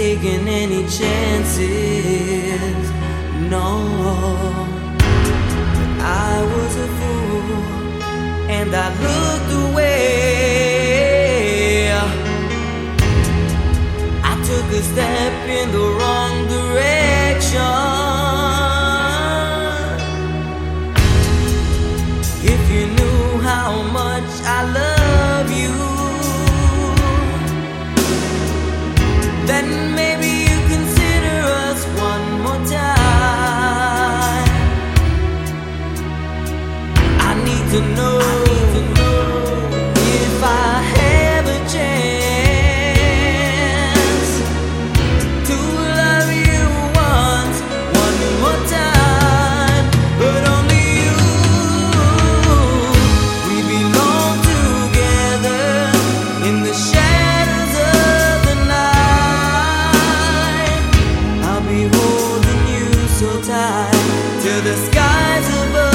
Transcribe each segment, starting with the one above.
taking any chances. No, but I was a fool and I looked away. I took a step in the wrong direction. If you knew how much I love. to the skies above.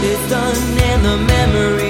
what it's done and the memory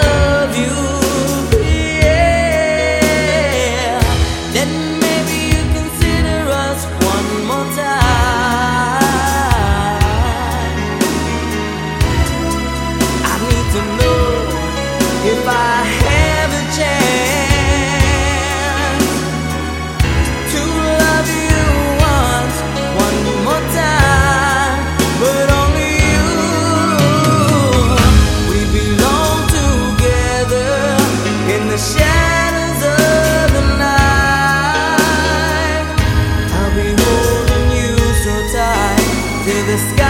this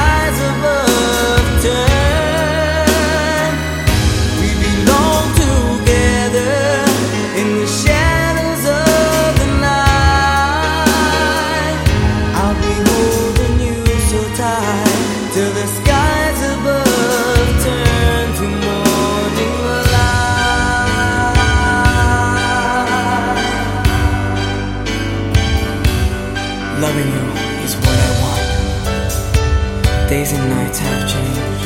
days and nights have changed.